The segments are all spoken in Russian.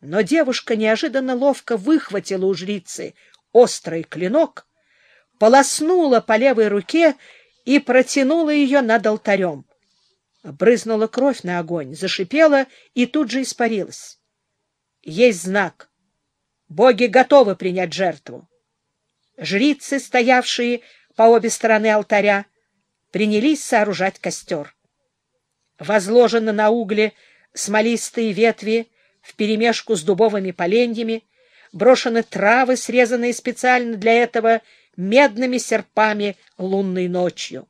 Но девушка неожиданно ловко выхватила у жрицы острый клинок, полоснула по левой руке и протянула ее над алтарем. Брызнула кровь на огонь, зашипела и тут же испарилась. Есть знак. Боги готовы принять жертву. Жрицы, стоявшие по обе стороны алтаря, принялись сооружать костер. Возложены на угле смолистые ветви вперемешку с дубовыми поленьями, брошены травы, срезанные специально для этого медными серпами лунной ночью.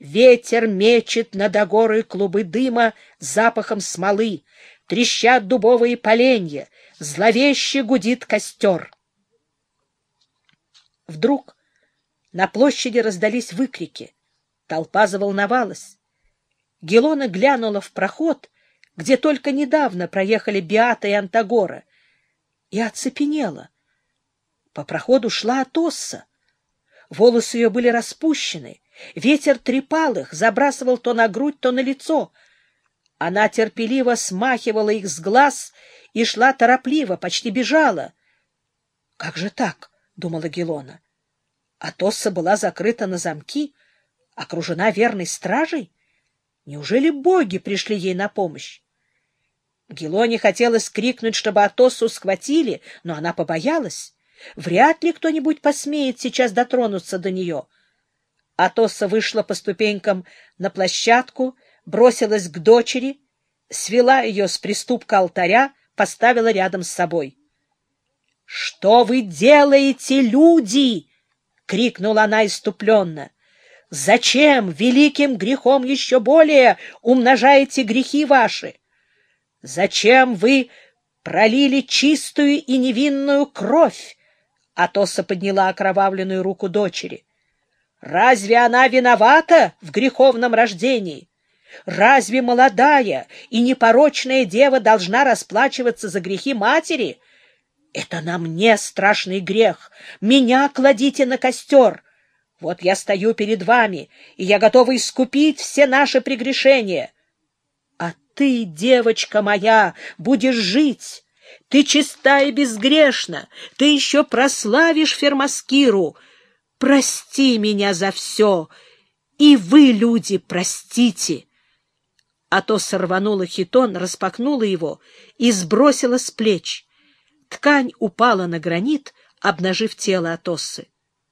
Ветер мечет над огорой клубы дыма запахом смолы, трещат дубовые поленья, зловеще гудит костер. Вдруг на площади раздались выкрики. Толпа заволновалась. Гелона глянула в проход, где только недавно проехали Биата и Антагора, и оцепенела. По проходу шла Атосса. Волосы ее были распущены, ветер трепал их, забрасывал то на грудь, то на лицо. Она терпеливо смахивала их с глаз и шла торопливо, почти бежала. — Как же так? — думала Гелона. Атосса была закрыта на замки, окружена верной стражей. Неужели боги пришли ей на помощь? Гелоне хотелось крикнуть, чтобы Атоссу схватили, но она побоялась. Вряд ли кто-нибудь посмеет сейчас дотронуться до нее. Атосса вышла по ступенькам на площадку, бросилась к дочери, свела ее с приступка алтаря, поставила рядом с собой. — Что вы делаете, люди? — крикнула она иступленно. — Зачем великим грехом еще более умножаете грехи ваши? Зачем вы пролили чистую и невинную кровь? Атоса подняла окровавленную руку дочери. Разве она виновата в греховном рождении? Разве молодая и непорочная дева должна расплачиваться за грехи матери? Это на мне страшный грех. Меня кладите на костер. Вот я стою перед вами, и я готова искупить все наши прегрешения ты, девочка моя, будешь жить. Ты чиста и безгрешна, ты еще прославишь Фермаскиру. Прости меня за все, и вы, люди, простите. А то сорванула хитон, распахнула его и сбросила с плеч. Ткань упала на гранит, обнажив тело Атоссы.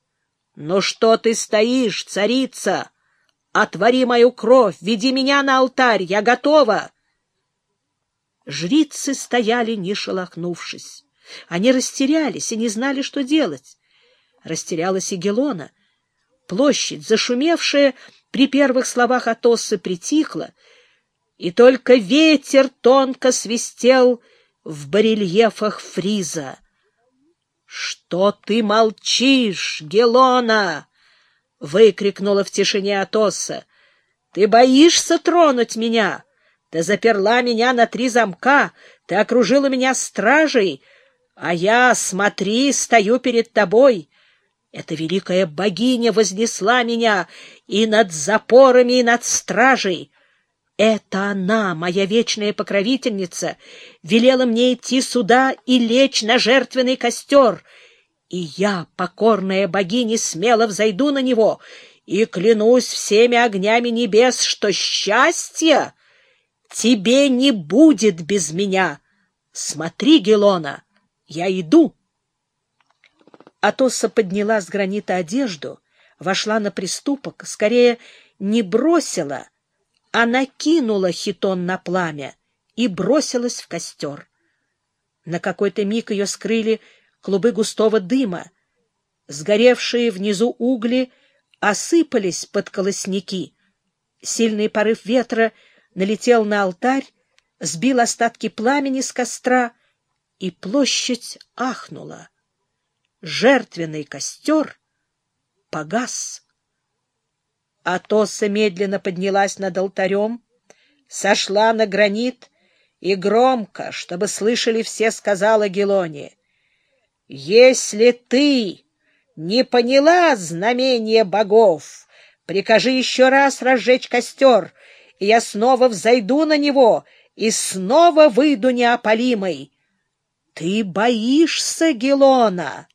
— Ну что ты стоишь, царица? Отвори мою кровь, веди меня на алтарь, я готова. Жрицы стояли, не шелохнувшись. Они растерялись и не знали, что делать. Растерялась и Гелона. Площадь, зашумевшая при первых словах Атоссы, притихла, и только ветер тонко свистел в барельефах фриза. — Что ты молчишь, Гелона? — выкрикнула в тишине Атосса. — Ты боишься тронуть меня? — ты заперла меня на три замка, ты окружила меня стражей, а я, смотри, стою перед тобой. Эта великая богиня вознесла меня и над запорами, и над стражей. Это она, моя вечная покровительница, велела мне идти сюда и лечь на жертвенный костер. И я, покорная богине, смело взойду на него и клянусь всеми огнями небес, что счастье Тебе не будет без меня. Смотри, Гелона, я иду. Атоса подняла с гранита одежду, вошла на приступок, скорее не бросила, а накинула хитон на пламя и бросилась в костер. На какой-то миг ее скрыли клубы густого дыма. Сгоревшие внизу угли осыпались под колосники. Сильный порыв ветра — налетел на алтарь, сбил остатки пламени с костра, и площадь ахнула. Жертвенный костер погас. Атоса медленно поднялась над алтарем, сошла на гранит и громко, чтобы слышали все, сказала Гелоне, «Если ты не поняла знамения богов, прикажи еще раз разжечь костер, и я снова взойду на него и снова выйду неопалимой. Ты боишься Гелона!